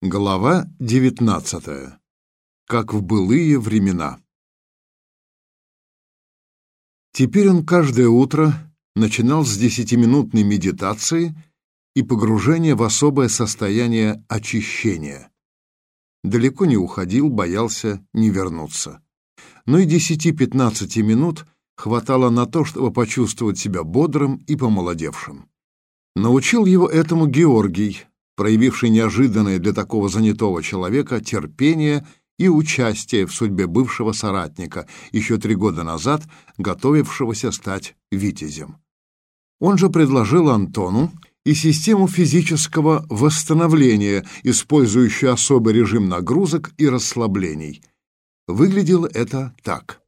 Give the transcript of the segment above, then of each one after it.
Глава 19. Как в былые времена. Теперь он каждое утро начинал с десятиминутной медитации и погружения в особое состояние очищения. Далеко не уходил, боялся не вернуться. Но и десяти-пятнадцати минут хватало на то, чтобы почувствовать себя бодрым и помолодевшим. Научил его этому Георгий, проявивший неожиданное для такого занятого человека терпение и участие в судьбе бывшего соратника, еще три года назад готовившегося стать витязем. Он же предложил Антону и систему физического восстановления, использующую особый режим нагрузок и расслаблений. Выглядело это так.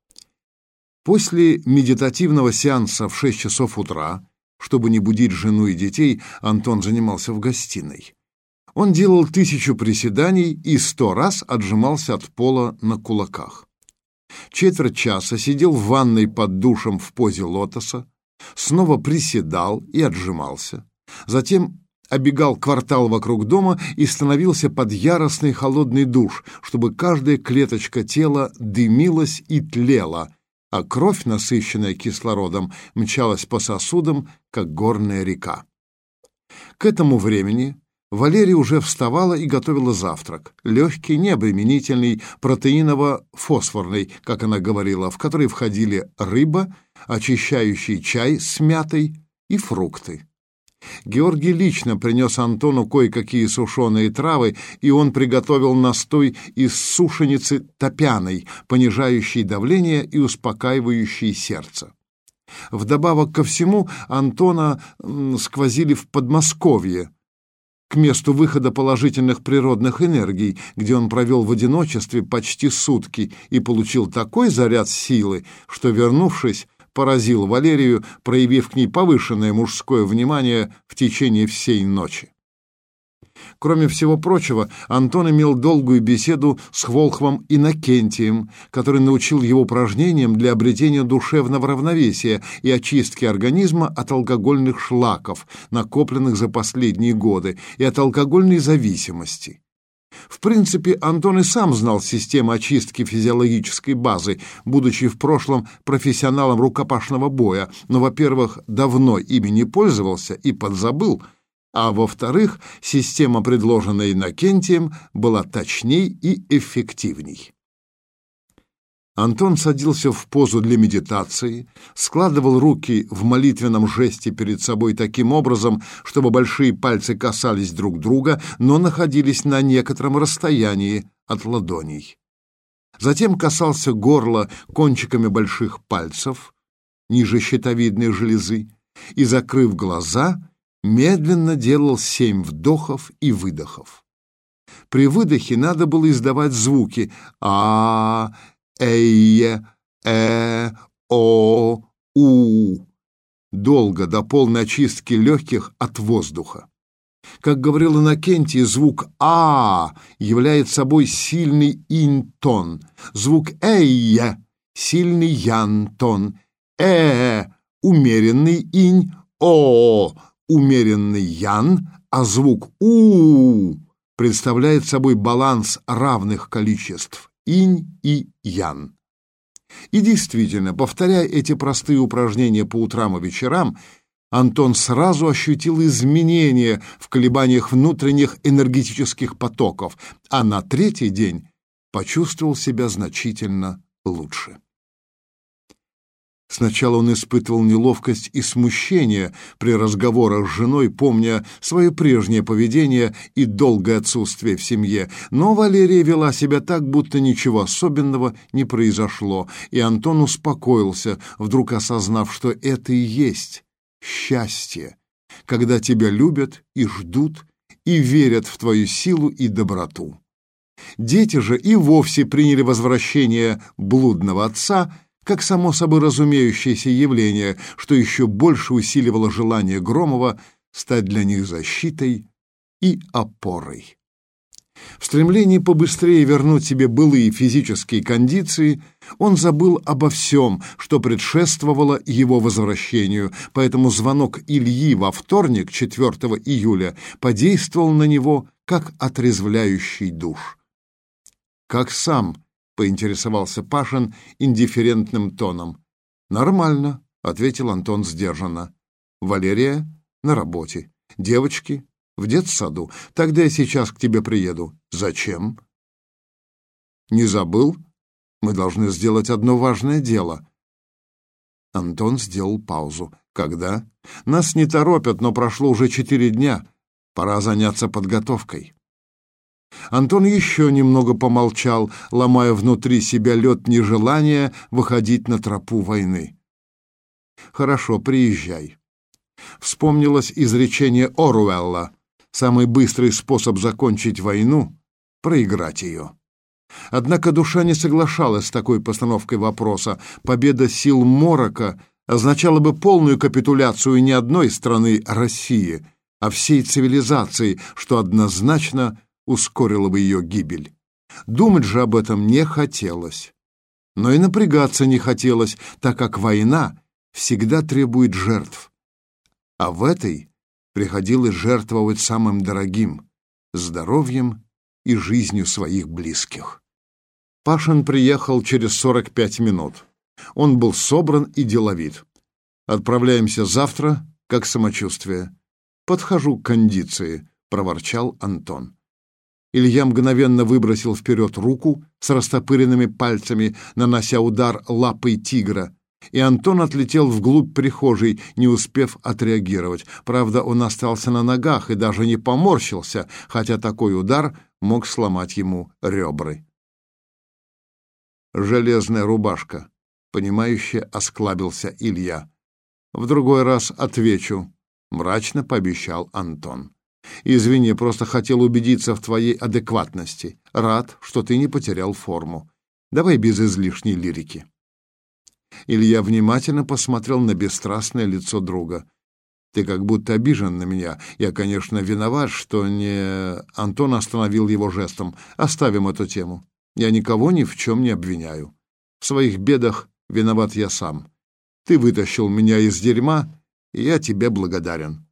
После медитативного сеанса в 6 часов утра, чтобы не будить жену и детей, Антон занимался в гостиной. Он делал тысячу приседаний и сто раз отжимался от пола на кулаках. Четверть часа сидел в ванной под душем в позе лотоса, снова приседал и отжимался. Затем обегал квартал вокруг дома и становился под яростный холодный душ, чтобы каждая клеточка тела дымилась и тлела, а кровь, насыщенная кислородом, мчалась по сосудам, как горная река. К этому времени Валерия уже вставала и готовила завтрак. Легкий, необременительный, протеиново-фосфорный, как она говорила, в который входили рыба, очищающий чай с мятой и фрукты. Георгий лично принес Антону кое-какие сушеные травы, и он приготовил настой из сушеницы топяной, понижающей давление и успокаивающей сердце. Вдобавок ко всему Антона сквозили в Подмосковье, к месту выхода положительных природных энергий, где он провел в одиночестве почти сутки и получил такой заряд силы, что, вернувшись, поразил Валерию, проявив к ней повышенное мужское внимание в течение всей ночи. Кроме всего прочего, Антон имел долгую беседу с Волхвом Иннокентием, который научил его упражнениям для обретения душевного равновесия и очистки организма от алкогольных шлаков, накопленных за последние годы, и от алкогольной зависимости. В принципе, Антон и сам знал систему очистки физиологической базы, будучи в прошлом профессионалом рукопашного боя, но, во-первых, давно ими не пользовался и подзабыл – а во-вторых, система, предложенная Иннокентием, была точней и эффективней. Антон садился в позу для медитации, складывал руки в молитвенном жесте перед собой таким образом, чтобы большие пальцы касались друг друга, но находились на некотором расстоянии от ладоней. Затем касался горла кончиками больших пальцев, ниже щитовидной железы, и, закрыв глаза, медленно делал семь вдохов и выдохов. При выдохе надо было издавать звуки а эйе э о у долго до полной очистки легких от воздуха. Как говорил Иннокентий, звук «а» является собой сильный интон, звук «эйе» — сильный янтон, «э» — умеренный инь, «о» умеренный ян, а звук у представляет собой баланс равных количеств инь и ян. И действительно, повторяя эти простые упражнения по утрам и вечерам, Антон сразу ощутил изменения в колебаниях внутренних энергетических потоков, а на третий день почувствовал себя значительно лучше. Сначала он испытывал неловкость и смущение при разговорах с женой, помня свое прежнее поведение и долгое отсутствие в семье, но Валерия вела себя так, будто ничего особенного не произошло, и Антон успокоился, вдруг осознав, что это и есть счастье, когда тебя любят и ждут, и верят в твою силу и доброту. Дети же и вовсе приняли возвращение блудного отца – как само собой разумеющееся явление, что еще больше усиливало желание Громова стать для них защитой и опорой. В стремлении побыстрее вернуть себе былые физические кондиции он забыл обо всем, что предшествовало его возвращению, поэтому звонок Ильи во вторник, 4 июля, подействовал на него как отрезвляющий душ. «Как сам?» — поинтересовался Пашин индифферентным тоном. «Нормально», — ответил Антон сдержанно. «Валерия на работе. Девочки в детсаду. Тогда я сейчас к тебе приеду». «Зачем?» «Не забыл? Мы должны сделать одно важное дело». Антон сделал паузу. «Когда?» «Нас не торопят, но прошло уже четыре дня. Пора заняться подготовкой». Антон еще немного помолчал, ломая внутри себя лед нежелания выходить на тропу войны. «Хорошо, приезжай». Вспомнилось изречение Оруэлла. «Самый быстрый способ закончить войну — проиграть ее». Однако душа не соглашалась с такой постановкой вопроса. Победа сил Морока означала бы полную капитуляцию не одной страны России, а всей цивилизации, что однозначно ускорило бы ее гибель. Думать же об этом не хотелось. Но и напрягаться не хотелось, так как война всегда требует жертв. А в этой приходилось жертвовать самым дорогим — здоровьем и жизнью своих близких. Пашин приехал через 45 минут. Он был собран и деловит. «Отправляемся завтра, как самочувствие». «Подхожу к кондиции», — проворчал Антон. Илья мгновенно выбросил вперед руку с растопыренными пальцами, нанося удар лапой тигра, и Антон отлетел вглубь прихожей, не успев отреагировать. Правда, он остался на ногах и даже не поморщился, хотя такой удар мог сломать ему ребры. «Железная рубашка», — понимающе осклабился Илья. «В другой раз отвечу», — мрачно пообещал Антон. Извини, просто хотел убедиться в твоей адекватности. Рад, что ты не потерял форму. Давай без излишней лирики. Илья внимательно посмотрел на бесстрастное лицо друга. Ты как будто обижен на меня. Я, конечно, виноват, что не... Антон остановил его жестом. Оставим эту тему. Я никого ни в чем не обвиняю. В своих бедах виноват я сам. Ты вытащил меня из дерьма, и я тебе благодарен.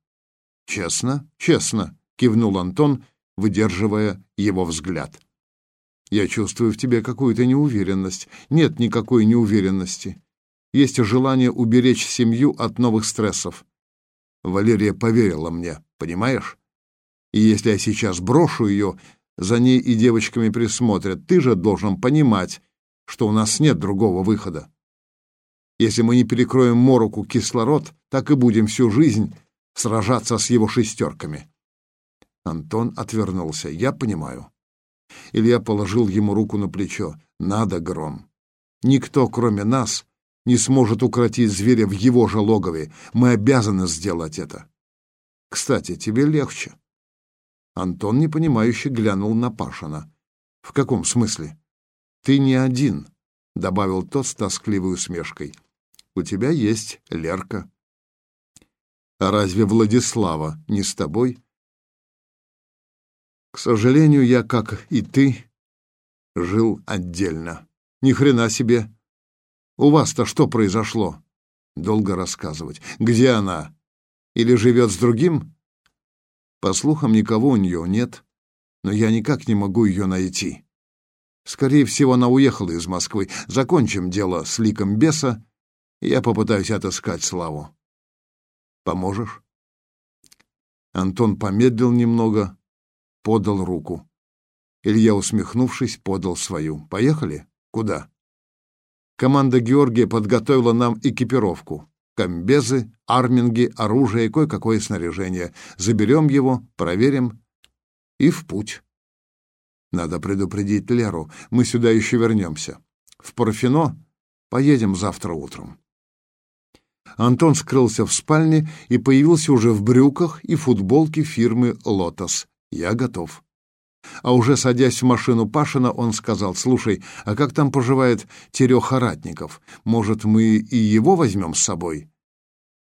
«Честно, честно», — кивнул Антон, выдерживая его взгляд. «Я чувствую в тебе какую-то неуверенность. Нет никакой неуверенности. Есть желание уберечь семью от новых стрессов. Валерия поверила мне, понимаешь? И если я сейчас брошу ее, за ней и девочками присмотрят. Ты же должен понимать, что у нас нет другого выхода. Если мы не перекроем мороку кислород, так и будем всю жизнь сражаться с его шестерками. Антон отвернулся. «Я понимаю». Илья положил ему руку на плечо. «Надо, Гром. Никто, кроме нас, не сможет укротить зверя в его же логове. Мы обязаны сделать это. Кстати, тебе легче». Антон, непонимающе, глянул на Пашина. «В каком смысле?» «Ты не один», — добавил тот с тоскливой усмешкой. «У тебя есть Лерка». А разве Владислава не с тобой? К сожалению, я, как и ты, жил отдельно. Ни хрена себе. У вас-то что произошло? Долго рассказывать. Где она? Или живет с другим? По слухам, никого у нее нет, но я никак не могу ее найти. Скорее всего, она уехала из Москвы. Закончим дело с ликом беса, и я попытаюсь отыскать Славу. Поможешь?» Антон помедлил немного, подал руку. Илья, усмехнувшись, подал свою. «Поехали? Куда?» Команда Георгия подготовила нам экипировку. Комбезы, арминги, оружие и кое-какое снаряжение. Заберем его, проверим и в путь. Надо предупредить Леру, мы сюда еще вернемся. В Парфино поедем завтра утром. Антон скрылся в спальне и появился уже в брюках и футболке фирмы «Лотос». «Я готов». А уже садясь в машину Пашина, он сказал, «Слушай, а как там поживает Тереха Ратников? Может, мы и его возьмем с собой?»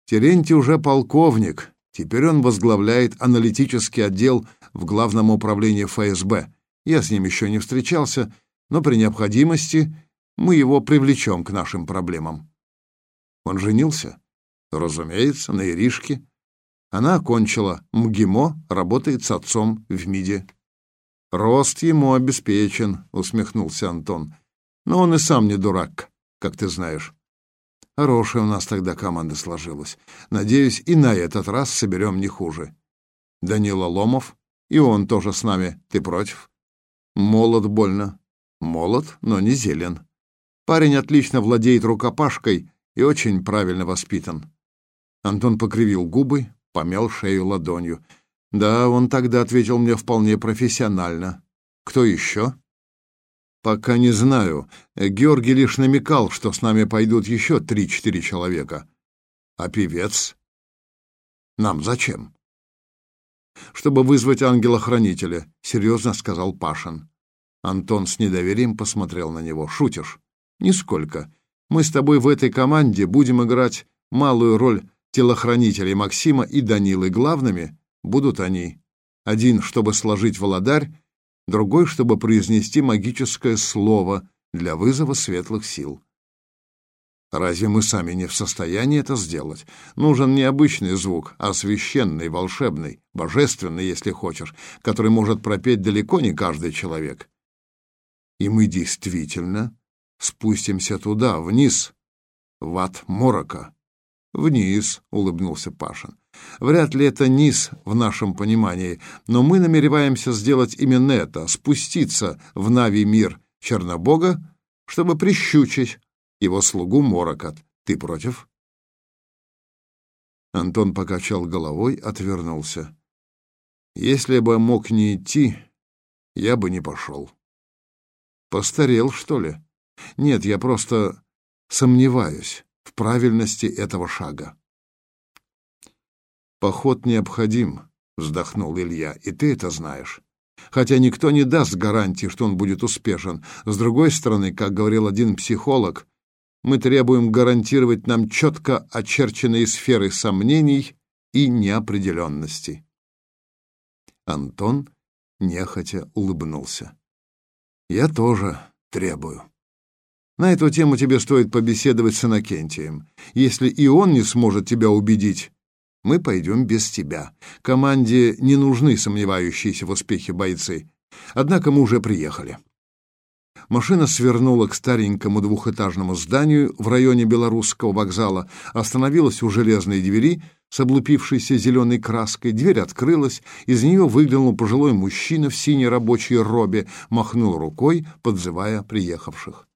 Терентий уже полковник. Теперь он возглавляет аналитический отдел в Главном управлении ФСБ. Я с ним еще не встречался, но при необходимости мы его привлечем к нашим проблемам. Он женился? Разумеется, на Иришке. Она окончила МГИМО, работает с отцом в МИДе. Рост ему обеспечен, усмехнулся Антон. Но он и сам не дурак, как ты знаешь. Хорошая у нас тогда команда сложилась. Надеюсь, и на этот раз соберем не хуже. Данила Ломов, и он тоже с нами. Ты против? Молод больно. Молод, но не зелен. Парень отлично владеет рукопашкой и очень правильно воспитан. Антон покривил губы, помял шею ладонью. Да, он тогда ответил мне вполне профессионально. Кто еще? Пока не знаю. Георгий лишь намекал, что с нами пойдут еще три-четыре человека. А певец? Нам зачем? Чтобы вызвать ангела-хранителя, серьезно сказал Пашин. Антон с недоверием посмотрел на него. Шутишь? Нисколько. Мы с тобой в этой команде будем играть малую роль телохранителей Максима и Данилы. Главными будут они. Один, чтобы сложить володарь, другой, чтобы произнести магическое слово для вызова светлых сил. Разве мы сами не в состоянии это сделать? Нужен не обычный звук, а священный, волшебный, божественный, если хочешь, который может пропеть далеко не каждый человек. И мы действительно спустимся туда, вниз, в ад морока. Вниз, улыбнулся Пашин. Вряд ли это низ в нашем понимании, но мы намереваемся сделать именно это, спуститься в Нави мир Чернобога, чтобы прищучить его слугу Морокот. Ты против? Антон покачал головой, отвернулся. Если бы мог не идти, я бы не пошел. Постарел, что ли? Нет, я просто сомневаюсь в правильности этого шага. «Поход необходим», — вздохнул Илья, — «и ты это знаешь. Хотя никто не даст гарантии, что он будет успешен. С другой стороны, как говорил один психолог, мы требуем гарантировать нам четко очерченные сферы сомнений и неопределенности». Антон нехотя улыбнулся. «Я тоже требую». На эту тему тебе стоит побеседовать с Иннокентием. Если и он не сможет тебя убедить, мы пойдем без тебя. Команде не нужны сомневающиеся в успехе бойцы. Однако мы уже приехали. Машина свернула к старенькому двухэтажному зданию в районе Белорусского вокзала, остановилась у железной двери с облупившейся зеленой краской. Дверь открылась, из нее выглянул пожилой мужчина в синей рабочей робе, махнул рукой, подзывая приехавших.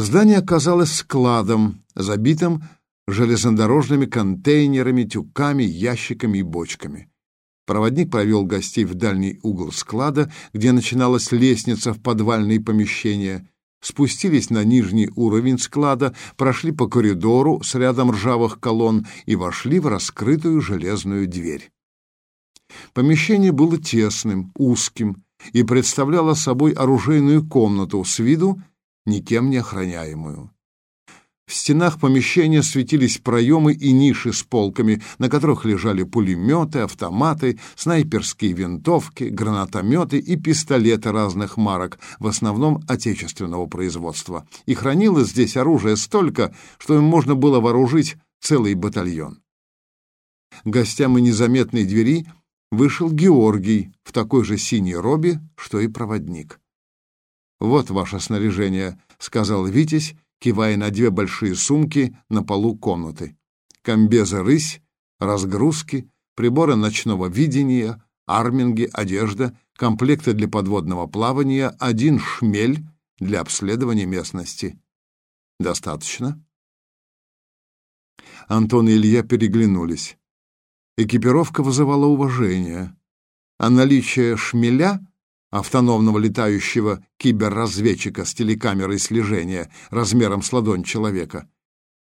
Здание оказалось складом, забитым железнодорожными контейнерами, тюками, ящиками и бочками. Проводник провел гостей в дальний угол склада, где начиналась лестница в подвальные помещения, спустились на нижний уровень склада, прошли по коридору с рядом ржавых колонн и вошли в раскрытую железную дверь. Помещение было тесным, узким и представляло собой оружейную комнату с виду никем не охраняемую. В стенах помещения светились проемы и ниши с полками, на которых лежали пулеметы, автоматы, снайперские винтовки, гранатометы и пистолеты разных марок, в основном отечественного производства. И хранилось здесь оружие столько, что им можно было вооружить целый батальон. Гостям и незаметной двери вышел Георгий в такой же синей робе, что и проводник. «Вот ваше снаряжение», — сказал Витязь, кивая на две большие сумки на полу комнаты. Комбезы «Рысь», разгрузки, приборы ночного видения, арминги, одежда, комплекты для подводного плавания, один шмель для обследования местности. Достаточно? Антон и Илья переглянулись. Экипировка вызывала уважение, а наличие шмеля автономного летающего киберразведчика с телекамерой слежения размером с ладонь человека,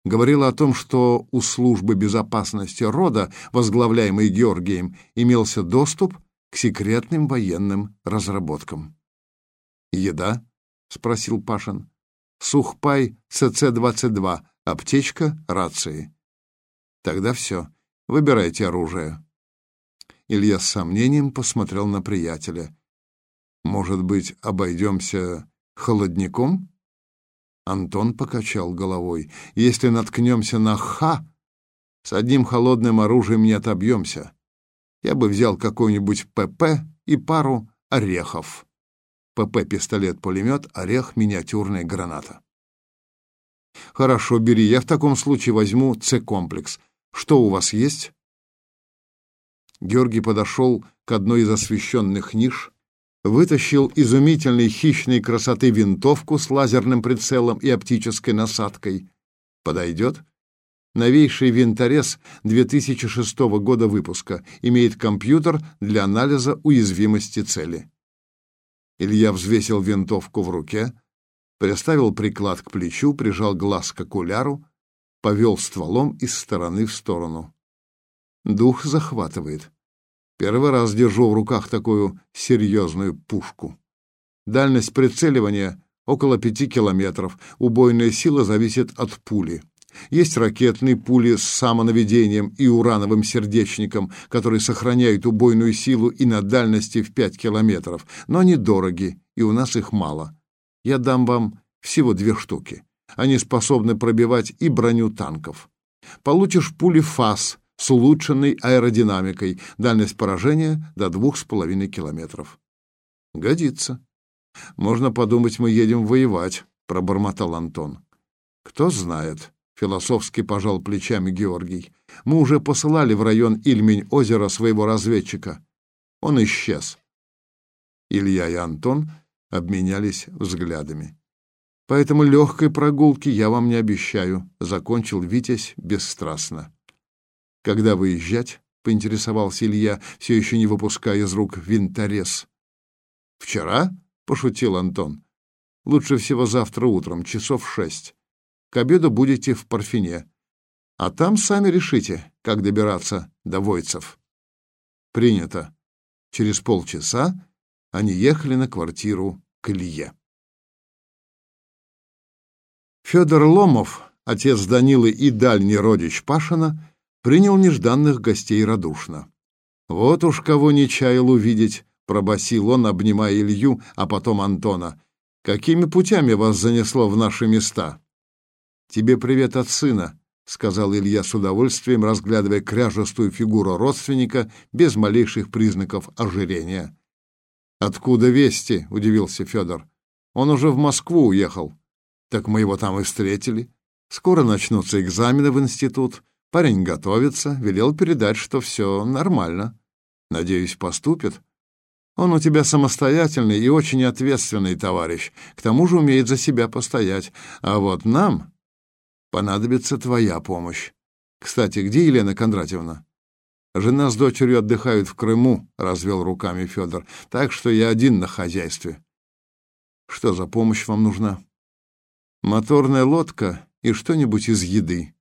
говорила о том, что у службы безопасности рода, возглавляемой Георгием, имелся доступ к секретным военным разработкам. «Еда?» — спросил Пашин. «Сухпай ЦЦ-22, аптечка, рации». «Тогда все. Выбирайте оружие». Илья с сомнением посмотрел на приятеля. Может быть, обойдемся холодником? Антон покачал головой. Если наткнемся на ха, с одним холодным оружием не отобьемся. Я бы взял какой-нибудь ПП и пару орехов. ПП пистолет-пулемет, орех, миниатюрная граната. Хорошо, бери. Я в таком случае возьму С-комплекс. Что у вас есть? Георгий подошел к одной из освещенных ниш, вытащил изумительной хищной красоты винтовку с лазерным прицелом и оптической насадкой. Подойдет? Новейший винторез 2006 года выпуска имеет компьютер для анализа уязвимости цели. Илья взвесил винтовку в руке, приставил приклад к плечу, прижал глаз к окуляру, повел стволом из стороны в сторону. Дух захватывает. Первый раз держу в руках такую серьезную пушку. Дальность прицеливания около пяти километров. Убойная сила зависит от пули. Есть ракетные пули с самонаведением и урановым сердечником, которые сохраняют убойную силу и на дальности в пять километров, но они дороги, и у нас их мало. Я дам вам всего две штуки. Они способны пробивать и броню танков. Получишь пули ФАС с улучшенной аэродинамикой, дальность поражения до двух с половиной километров. Годится. Можно подумать, мы едем воевать, пробормотал Антон. Кто знает, философски пожал плечами Георгий. Мы уже посылали в район Ильмень-озера своего разведчика. Он исчез. Илья и Антон обменялись взглядами. Поэтому легкой прогулки я вам не обещаю, закончил Витязь бесстрастно. Когда выезжать? поинтересовался Илья, все еще не выпуская из рук винторез. Вчера? пошутил Антон. Лучше всего завтра утром, часов шесть. К обеду будете в Парфине. А там сами решите, как добираться до Войцев. Принято. Через полчаса они ехали на квартиру к Илье. Федор Ломов, отец Данилы и дальний родич Пашина, принял нежданных гостей радушно. «Вот уж кого не чаял увидеть», — пробасил он, обнимая Илью, а потом Антона. «Какими путями вас занесло в наши места?» «Тебе привет от сына», — сказал Илья с удовольствием, разглядывая кряжестую фигуру родственника без малейших признаков ожирения. «Откуда вести?» — удивился Федор. «Он уже в Москву уехал». «Так мы его там и встретили. Скоро начнутся экзамены в институт. Парень готовится, велел передать, что все нормально. Надеюсь, поступит. Он у тебя самостоятельный и очень ответственный товарищ, к тому же умеет за себя постоять. А вот нам понадобится твоя помощь. Кстати, где Елена Кондратьевна? Жена с дочерью отдыхают в Крыму, развел руками Федор. Так что я один на хозяйстве. Что за помощь вам нужна? Моторная лодка и что-нибудь из еды.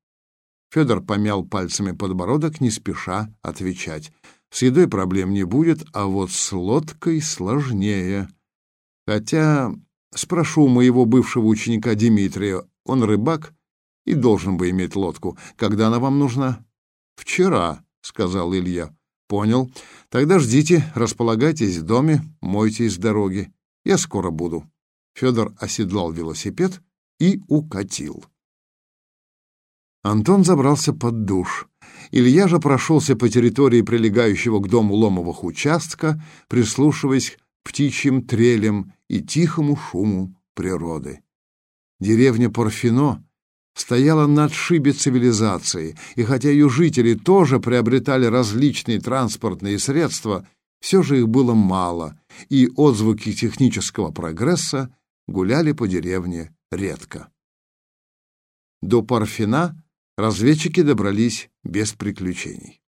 Федор помял пальцами подбородок, не спеша отвечать. С едой проблем не будет, а вот с лодкой сложнее. Хотя спрошу моего бывшего ученика Дмитрия, он рыбак и должен бы иметь лодку. Когда она вам нужна? Вчера, сказал Илья. Понял. Тогда ждите, располагайтесь в доме, мойтесь с дороги. Я скоро буду. Федор оседлал велосипед и укатил. Антон забрался под душ. Илья же прошелся по территории прилегающего к дому Ломовых участка, прислушиваясь к птичьим трелям и тихому шуму природы. Деревня Порфино стояла на отшибе цивилизации, и хотя ее жители тоже приобретали различные транспортные средства, все же их было мало, и отзвуки технического прогресса гуляли по деревне редко. До Парфина разведчики добрались без приключений.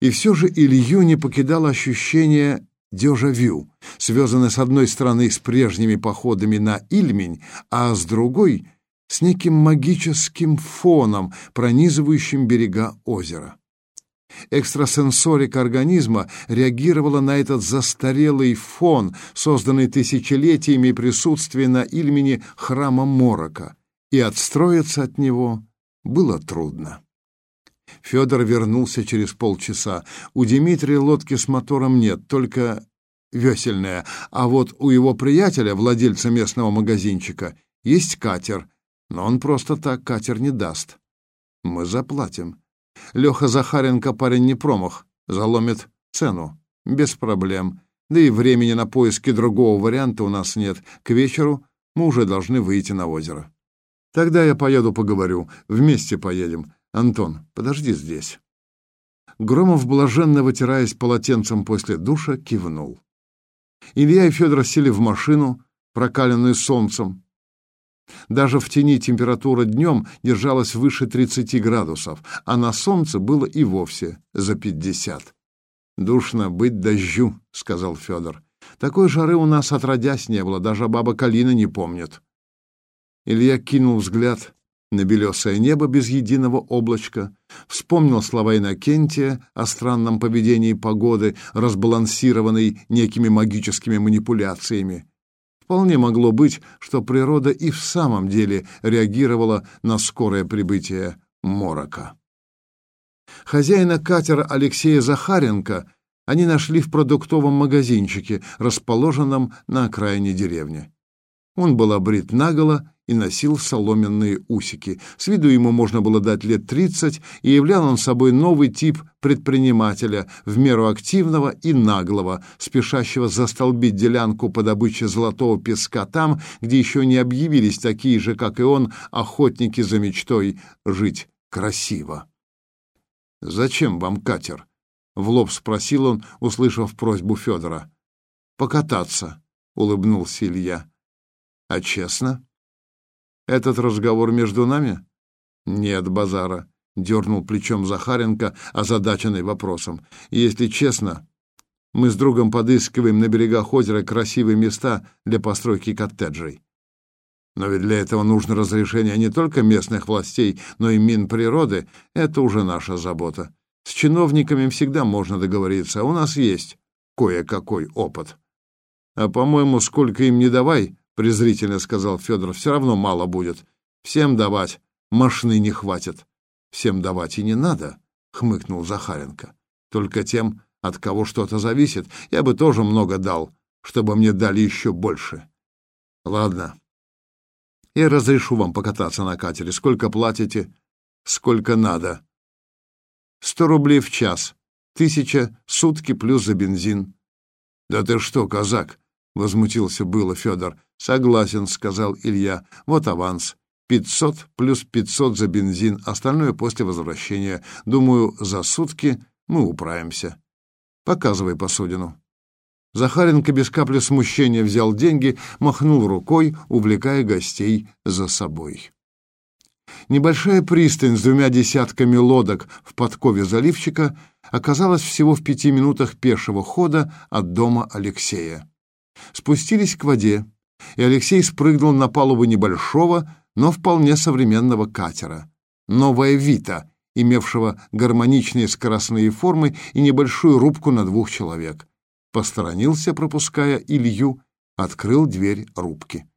И все же Илью не покидало ощущение дежавю, связанное с одной стороны с прежними походами на Ильмень, а с другой — с неким магическим фоном, пронизывающим берега озера. Экстрасенсорика организма реагировала на этот застарелый фон, созданный тысячелетиями присутствия на Ильмени храма Морока, и отстроиться от него было трудно. Федор вернулся через полчаса. У Дмитрия лодки с мотором нет, только весельная, а вот у его приятеля, владельца местного магазинчика, есть катер, но он просто так катер не даст. Мы заплатим. Леха Захаренко парень не промах, заломит цену. Без проблем. Да и времени на поиски другого варианта у нас нет. К вечеру мы уже должны выйти на озеро. Тогда я поеду поговорю. Вместе поедем. Антон, подожди здесь. Громов, блаженно вытираясь полотенцем после душа, кивнул. Илья и Федор сели в машину, прокаленную солнцем. Даже в тени температура днем держалась выше 30 градусов, а на солнце было и вовсе за 50. «Душно быть дождю», — сказал Федор. «Такой жары у нас отродясь не было, даже баба Калина не помнит». Илья кинул взгляд на белесое небо без единого облачка, вспомнил слова Иннокентия о странном поведении погоды, разбалансированной некими магическими манипуляциями. Вполне могло быть, что природа и в самом деле реагировала на скорое прибытие морока. Хозяина катера Алексея Захаренко они нашли в продуктовом магазинчике, расположенном на окраине деревни. Он был обрит наголо и носил соломенные усики. С виду ему можно было дать лет тридцать, и являл он собой новый тип предпринимателя, в меру активного и наглого, спешащего застолбить делянку по добыче золотого песка там, где еще не объявились такие же, как и он, охотники за мечтой жить красиво. «Зачем вам катер?» — в лоб спросил он, услышав просьбу Федора. «Покататься», — улыбнулся Илья. «А честно?» Этот разговор между нами? Нет базара, дернул плечом Захаренко, озадаченный вопросом. Если честно, мы с другом подыскиваем на берегах озера красивые места для постройки коттеджей. Но ведь для этого нужно разрешение не только местных властей, но и Минприроды. Это уже наша забота. С чиновниками всегда можно договориться, а у нас есть кое-какой опыт. А, по-моему, сколько им не давай, презрительно сказал Федор. Все равно мало будет. Всем давать, машины не хватит. Всем давать и не надо, хмыкнул Захаренко. Только тем, от кого что-то зависит, я бы тоже много дал, чтобы мне дали еще больше. Ладно. Я разрешу вам покататься на катере. Сколько платите? Сколько надо. Сто рублей в час. Тысяча сутки плюс за бензин. Да ты что, казак? Возмутился было Федор. Согласен, сказал Илья. Вот аванс. Пятьсот плюс пятьсот за бензин, остальное после возвращения. Думаю, за сутки мы управимся. Показывай посудину. Захаренко без капли смущения взял деньги, махнул рукой, увлекая гостей за собой. Небольшая пристань с двумя десятками лодок в подкове заливчика оказалась всего в пяти минутах пешего хода от дома Алексея. Спустились к воде, и Алексей спрыгнул на палубу небольшого, но вполне современного катера. «Новая Вита», имевшего гармоничные скоростные формы и небольшую рубку на двух человек. Посторонился, пропуская Илью, открыл дверь рубки.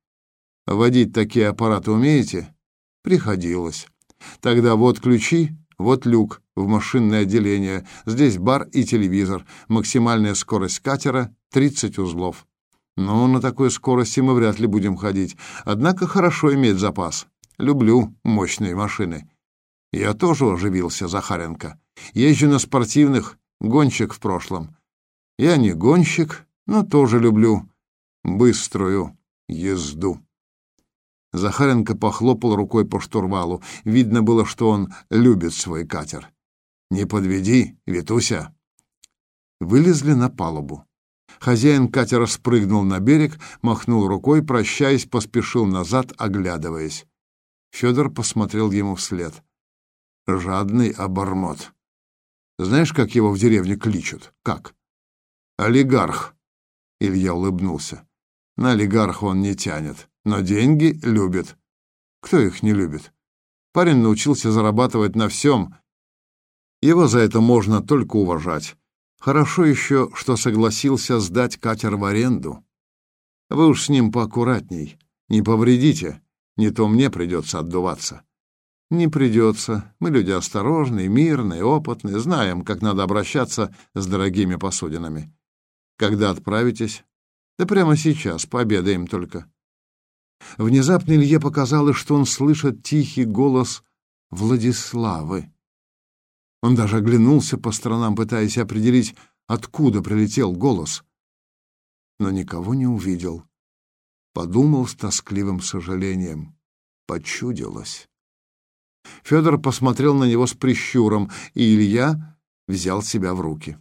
«Водить такие аппараты умеете?» «Приходилось. Тогда вот ключи, вот люк в машинное отделение. Здесь бар и телевизор. Максимальная скорость катера — 30 узлов. Но на такой скорости мы вряд ли будем ходить. Однако хорошо иметь запас. Люблю мощные машины. Я тоже оживился, Захаренко. Езжу на спортивных, гонщик в прошлом. Я не гонщик, но тоже люблю быструю езду. Захаренко похлопал рукой по штурвалу. Видно было, что он любит свой катер. «Не подведи, Витуся!» Вылезли на палубу. Хозяин катера спрыгнул на берег, махнул рукой, прощаясь, поспешил назад, оглядываясь. Федор посмотрел ему вслед. Жадный обормот. Знаешь, как его в деревне кличут? Как? Олигарх. Илья улыбнулся. На олигарха он не тянет, но деньги любит. Кто их не любит? Парень научился зарабатывать на всем. Его за это можно только уважать. Хорошо еще, что согласился сдать катер в аренду. Вы уж с ним поаккуратней, не повредите, не то мне придется отдуваться. Не придется. Мы люди осторожные, мирные, опытные, знаем, как надо обращаться с дорогими посудинами. Когда отправитесь? Да прямо сейчас, пообедаем только. Внезапно Илье показалось, что он слышит тихий голос Владиславы. Он даже оглянулся по сторонам, пытаясь определить, откуда прилетел голос. но никого не увидел. Подумал с тоскливым сожалением. Почудилось. Федор посмотрел на него с прищуром, и Илья взял себя в руки.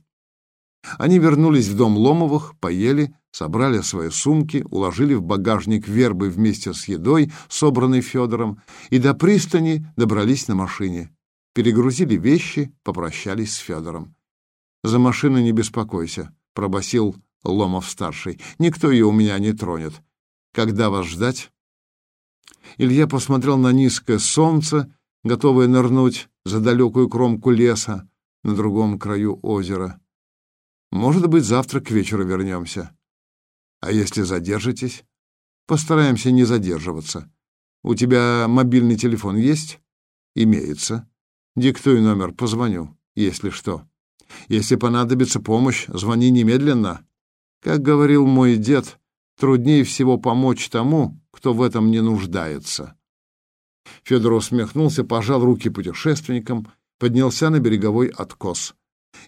Они вернулись в дом Ломовых, поели, собрали свои сумки, уложили в багажник вербы вместе с едой, собранной Федором, и до пристани добрались на машине. Перегрузили вещи, попрощались с Федором. «За машиной не беспокойся», — пробасил Ломов-старший. «Никто ее у меня не тронет. Когда вас ждать?» Илья посмотрел на низкое солнце, готовое нырнуть за далекую кромку леса на другом краю озера. «Может быть, завтра к вечеру вернемся. А если задержитесь? Постараемся не задерживаться. У тебя мобильный телефон есть? Имеется. Диктуй номер, позвоню, если что. Если понадобится помощь, звони немедленно. Как говорил мой дед, труднее всего помочь тому, кто в этом не нуждается. Федор усмехнулся, пожал руки путешественникам, поднялся на береговой откос.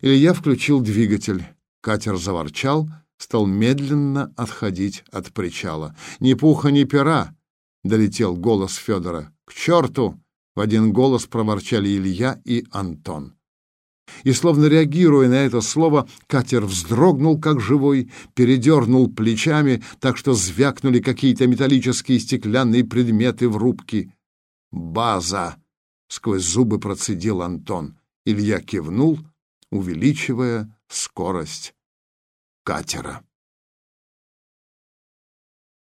Илья включил двигатель. Катер заворчал, стал медленно отходить от причала. «Ни пуха, ни пера!» — долетел голос Федора. «К черту!» — в один голос проворчали Илья и Антон. И, словно реагируя на это слово, катер вздрогнул, как живой, передернул плечами, так что звякнули какие-то металлические стеклянные предметы в рубке. «База!» — сквозь зубы процедил Антон. Илья кивнул, увеличивая скорость катера.